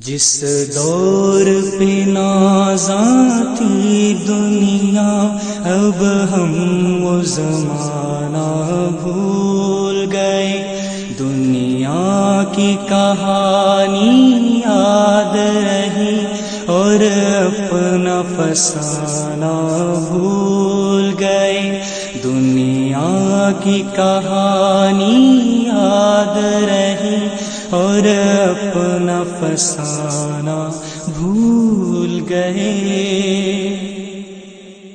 جس دور پہ نازاں تھی دنیا، اب ہم وہ زمانہ بھول گئے۔ دنیا کی کہانی یاد رہی اور اپنا فسانہ بھول گئے۔ دنیا کی کہانی یاد رہی اور اپنا فسانہ بھول گئے۔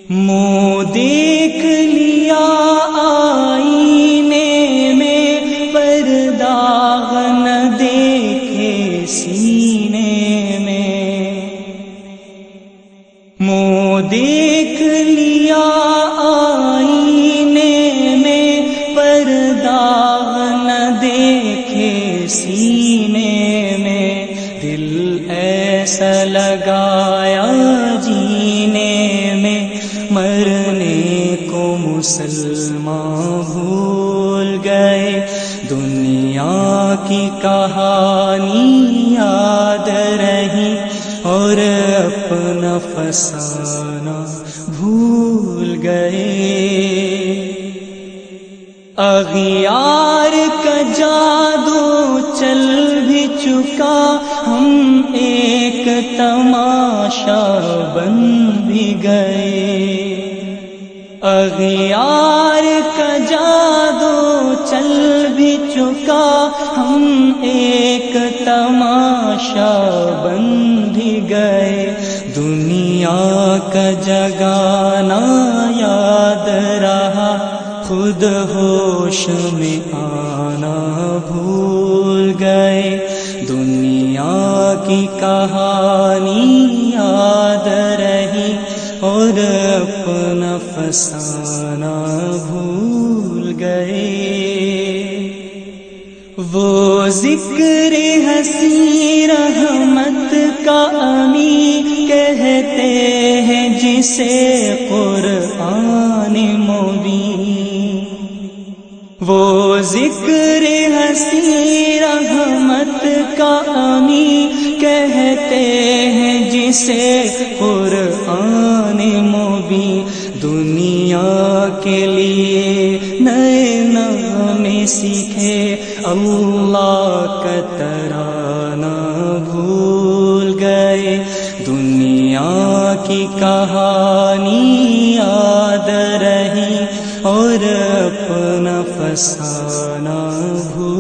منہ دیکھ لیا آئینے میں پر داغ نہ دیکھے سینے میں۔ منہ دیکھ سینے میں دل ایسا لگایا جینے میں مرنے کو مسلمان بھول گئے۔ دنیا کی کہانی یاد رہی اور اپنا فسانہ بھول گئے۔ اغیار کا جادو چل بھی چکا ہم ایک تماشا بن بھی گئے۔ اغیار کا جادو چل بھی چکا ہم ایک تماشا بن بھی گئے۔ دنیا کا جگانا یاد رہا، خود ہوش میں آنا بھول کی کہانی یاد رہی اور اپنا فسانہ بھول گئے۔ وہ ذکر حسی رحمت کا امی کہتے ہیں جسے قرآن مبین۔ وہ ذکر حسی کہتے ہیں جسے قرآن مبین دنیا کے لیے نئے نام سیکھے اللہ کا ترانہ بھول گئے دنیا کی کہانی یاد رہی اور اپنا فسانہ بھول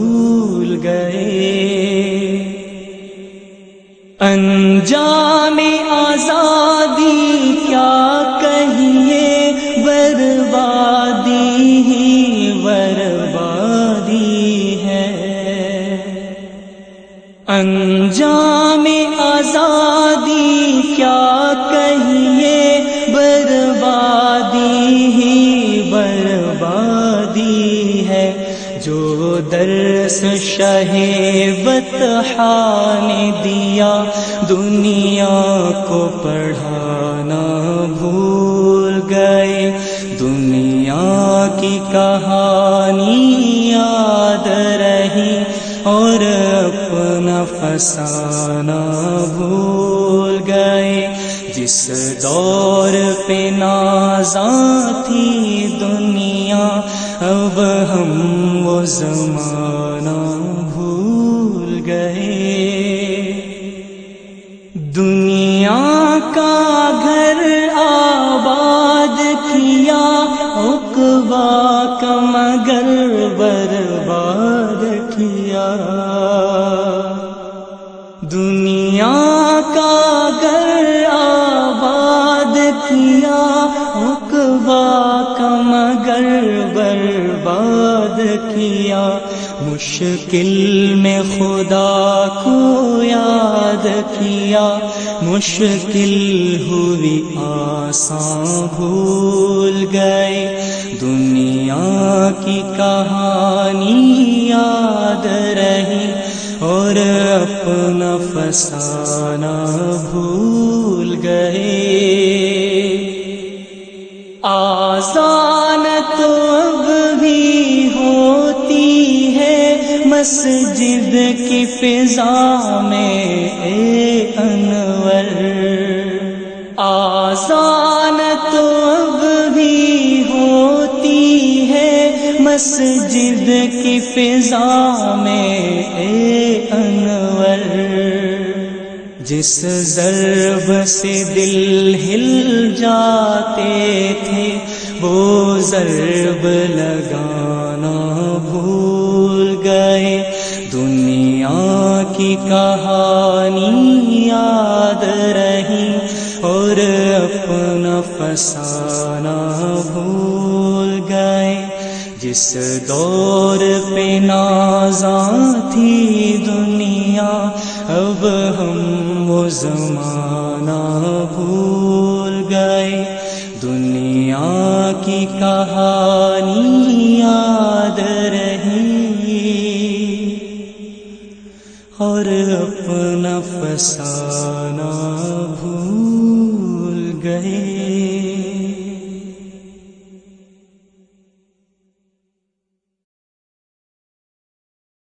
درس شہ نے دیا، دنیا کو پڑھانا بھول گئے۔ دنیا کی کہانی یاد رہی اور اپنا فسانہ بھول گئے۔ جس دور پہ نازاں تھی دنیا، اب ہم زمانہ بھول گئے۔ دنیا کا گھر آباد کیا اقبا کا مگر برباد کیا۔ مشکل میں خدا کو یاد کیا، مشکل ہوئی آساں بھول گئے۔ دنیا کی کہانی یاد رہی اور اپنا فسانہ بھول گئے۔ آسان مسجد کی فضا میں اے انور آزان تو اب بھی ہوتی ہے مسجد کی فضا میں اے انور جس ضرب سے دل ہل جاتے تھے وہ ضرب لگانا بھول بھول گئے۔ دنیا کی کہانی یاد رہی اور اپنا فسانہ بھول گئے۔ جس دور پہ نازاں تھی دنیا، اب ہم وہ زمانہ بھول گئے۔ دنیا کی کہانی اپنا بھول گئے۔